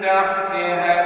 تحتها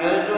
نزلا